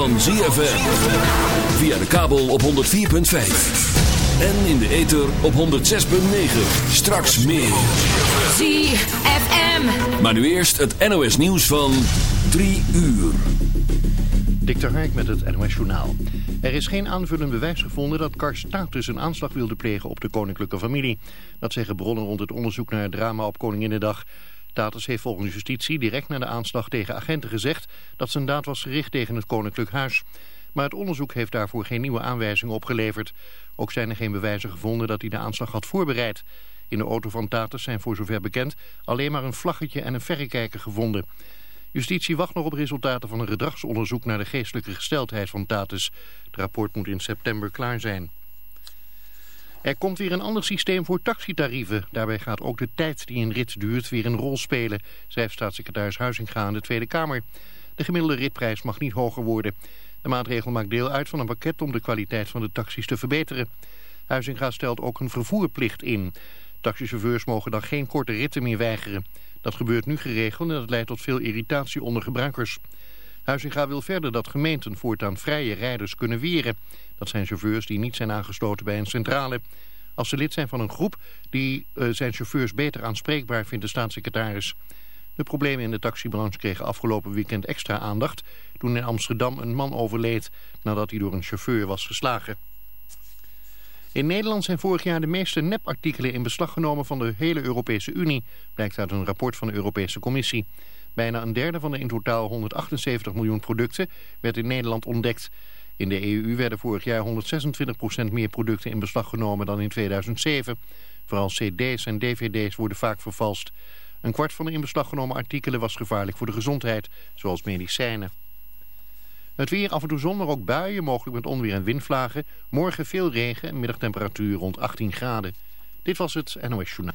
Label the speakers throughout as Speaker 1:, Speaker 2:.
Speaker 1: Van ZFM. Via de kabel op 104.5. En in de ether op 106.9. Straks meer.
Speaker 2: ZFM.
Speaker 1: Maar nu eerst het NOS nieuws van 3 uur.
Speaker 3: Dik Hark met het NOS Journaal. Er is geen aanvullend bewijs gevonden dat Karstatus een aanslag wilde plegen op de koninklijke familie. Dat zeggen bronnen rond het onderzoek naar het drama op Koninginnedag. Tatus heeft volgens justitie direct na de aanslag tegen agenten gezegd dat zijn daad was gericht tegen het koninklijk huis. Maar het onderzoek heeft daarvoor geen nieuwe aanwijzingen opgeleverd. Ook zijn er geen bewijzen gevonden dat hij de aanslag had voorbereid. In de auto van Tatus zijn voor zover bekend alleen maar een vlaggetje en een verrekijker gevonden. Justitie wacht nog op resultaten van een gedragsonderzoek naar de geestelijke gesteldheid van Tatus. Het rapport moet in september klaar zijn. Er komt weer een ander systeem voor taxitarieven. Daarbij gaat ook de tijd die een rit duurt weer een rol spelen, schrijft staatssecretaris Huizinga aan de Tweede Kamer. De gemiddelde ritprijs mag niet hoger worden. De maatregel maakt deel uit van een pakket om de kwaliteit van de taxis te verbeteren. Huizinga stelt ook een vervoerplicht in. Taxichauffeurs mogen dan geen korte ritten meer weigeren. Dat gebeurt nu geregeld en dat leidt tot veel irritatie onder gebruikers. Huizinga wil verder dat gemeenten voortaan vrije rijders kunnen weren. Dat zijn chauffeurs die niet zijn aangesloten bij een centrale. Als ze lid zijn van een groep, die eh, zijn chauffeurs beter aanspreekbaar, vindt de staatssecretaris. De problemen in de taxibranche kregen afgelopen weekend extra aandacht... toen in Amsterdam een man overleed nadat hij door een chauffeur was geslagen. In Nederland zijn vorig jaar de meeste nepartikelen in beslag genomen van de hele Europese Unie, blijkt uit een rapport van de Europese Commissie. Bijna een derde van de in totaal 178 miljoen producten werd in Nederland ontdekt. In de EU werden vorig jaar 126% meer producten in beslag genomen dan in 2007. Vooral cd's en dvd's worden vaak vervalst. Een kwart van de in beslag genomen artikelen was gevaarlijk voor de gezondheid, zoals medicijnen. Het weer af en toe zon, maar ook buien, mogelijk met onweer en windvlagen. Morgen veel regen en middagtemperatuur rond 18 graden. Dit was het NOS Journaal.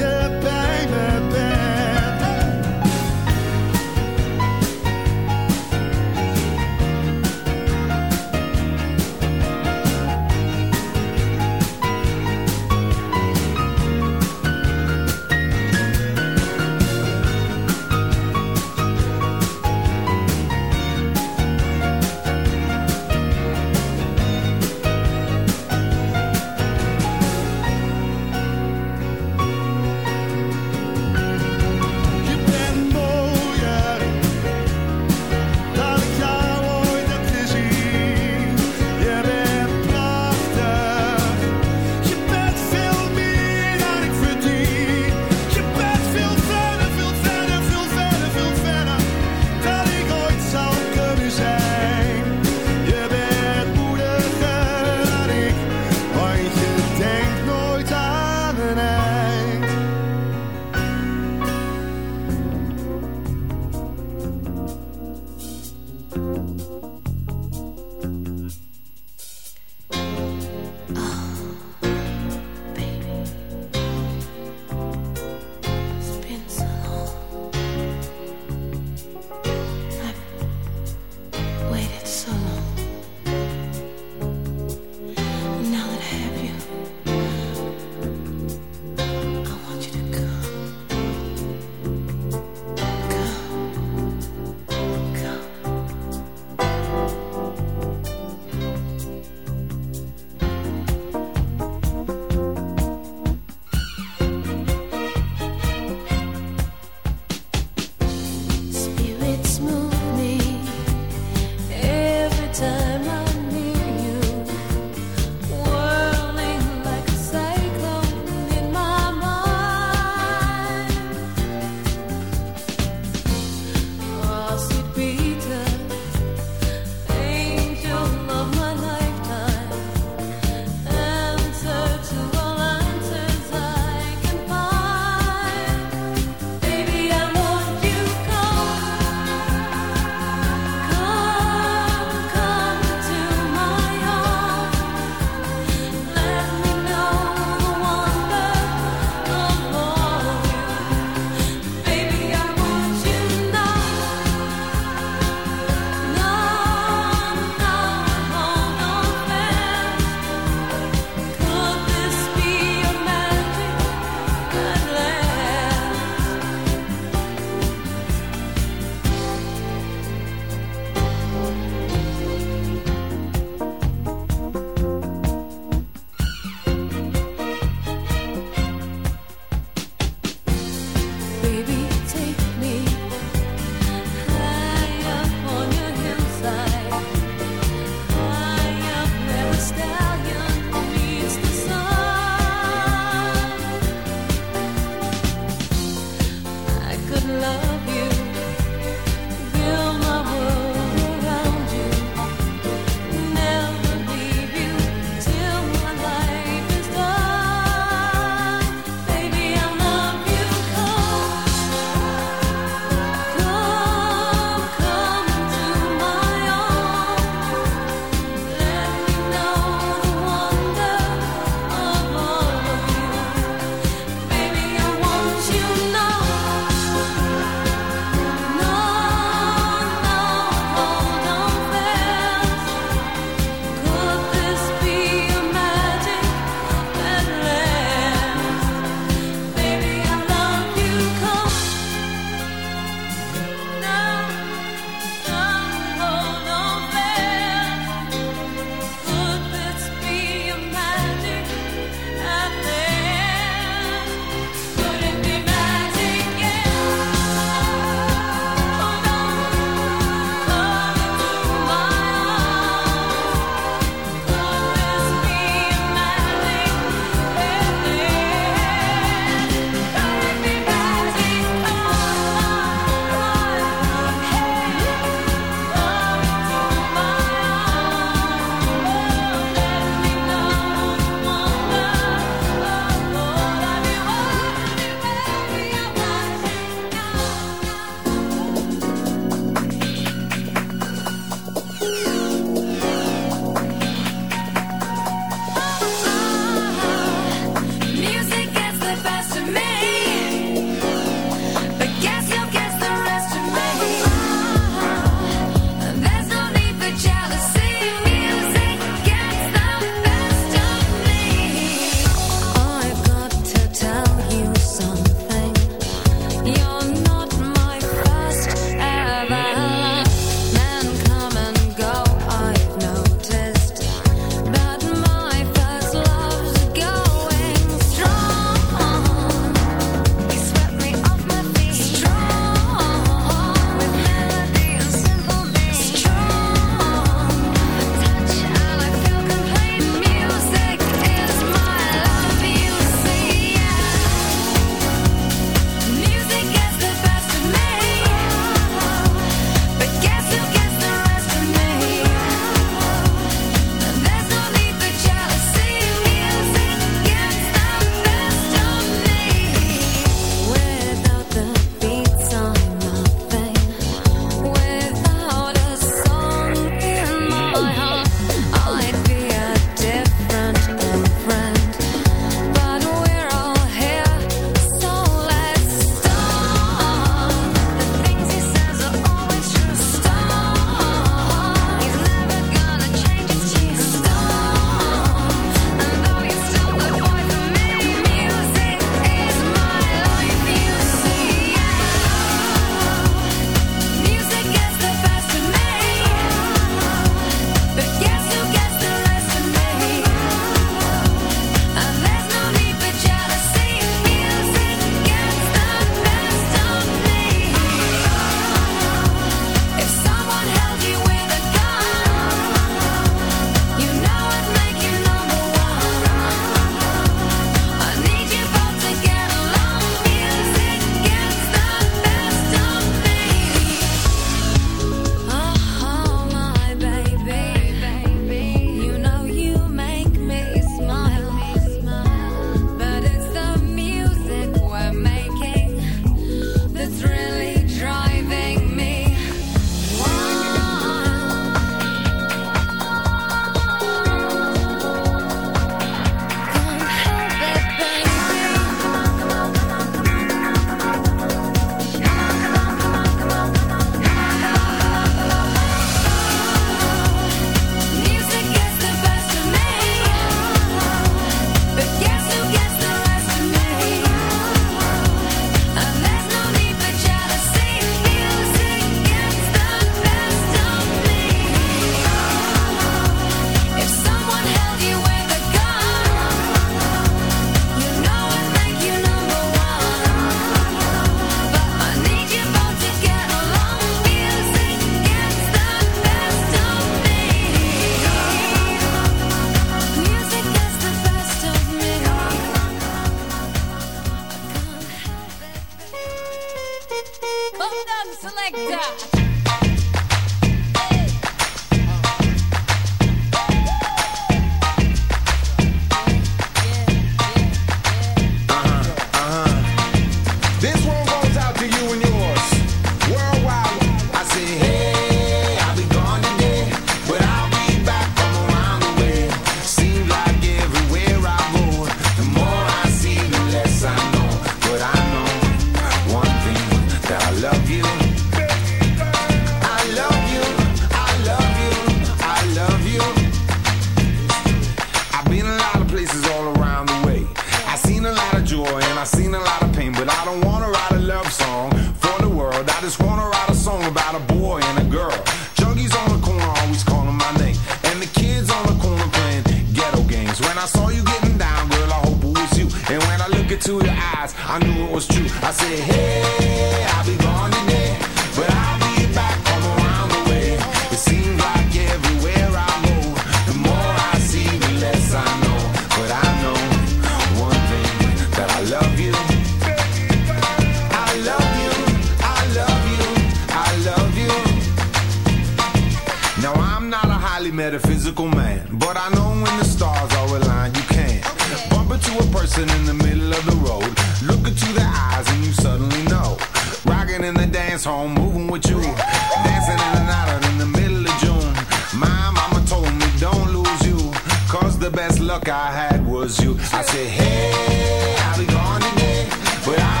Speaker 4: the best luck I had was you. I said, hey, I'll be gone today, but I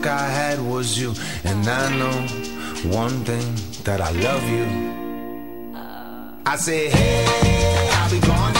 Speaker 4: luck I had was you. And I know one thing that I love you. I said, hey, I'll be gone.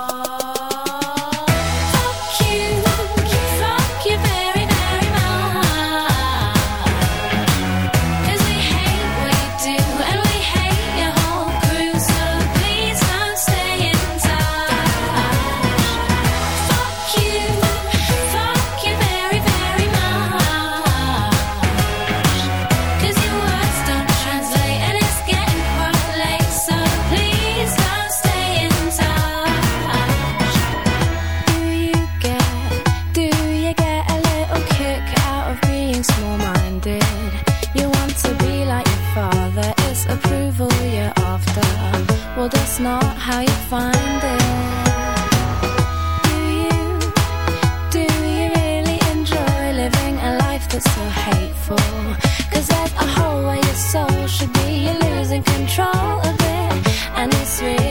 Speaker 2: sweet.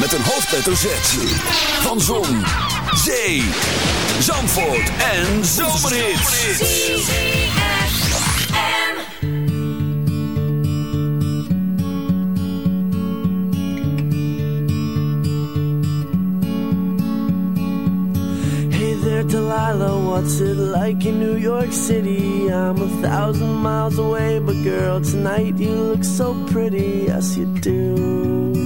Speaker 5: Met een hoofdletter Z. Van Zon, Zee, Zandvoort en Zomerhits.
Speaker 6: Hey there, Delilah, what's it like in New York City? I'm a thousand miles away, but girl, tonight you look so pretty, yes you do.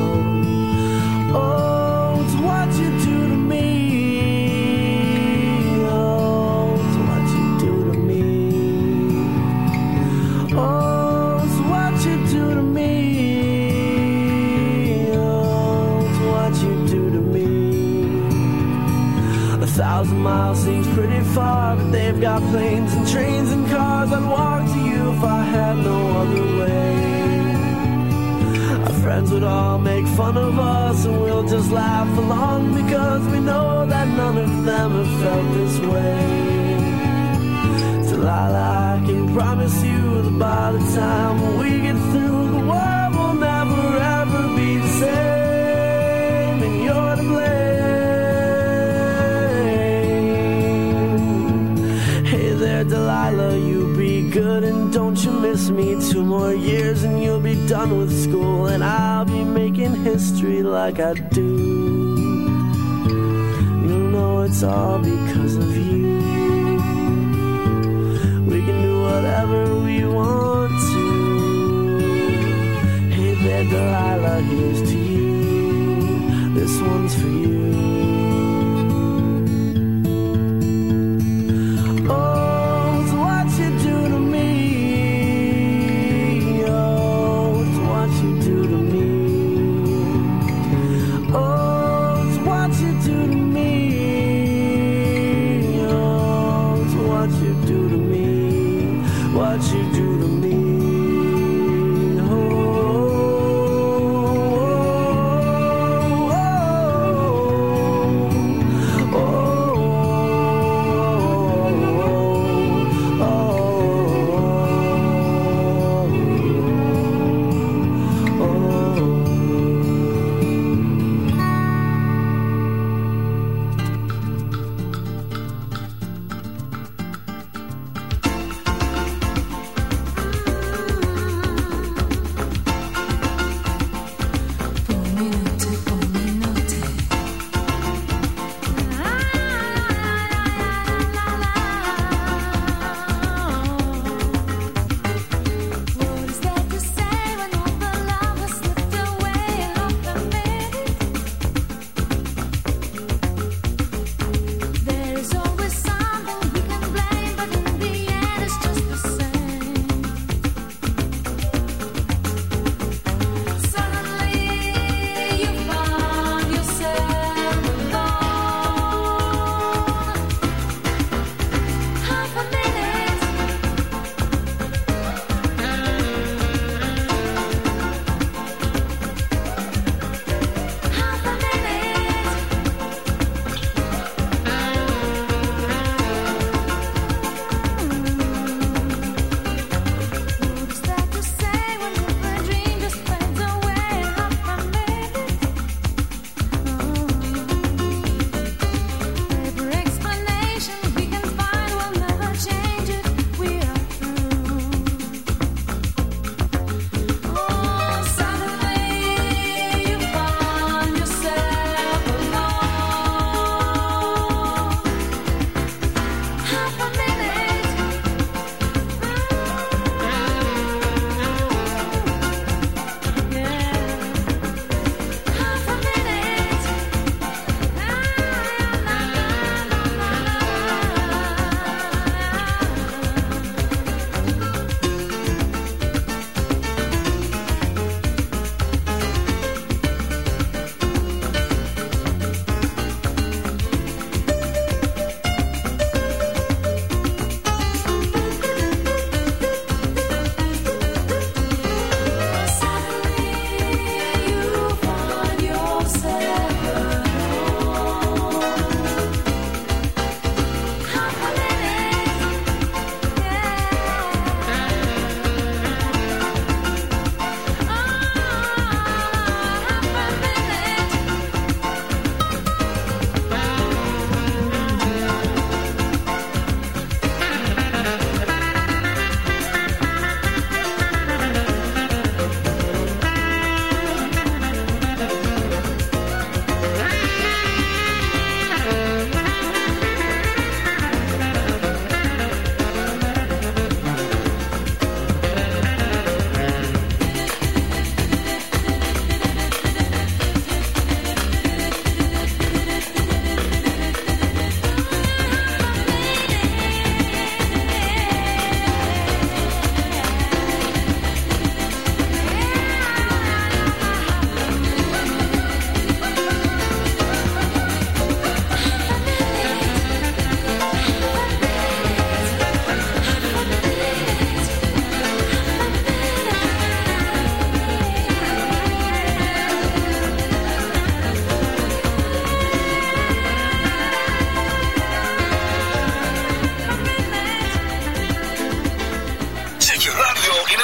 Speaker 6: Like I do.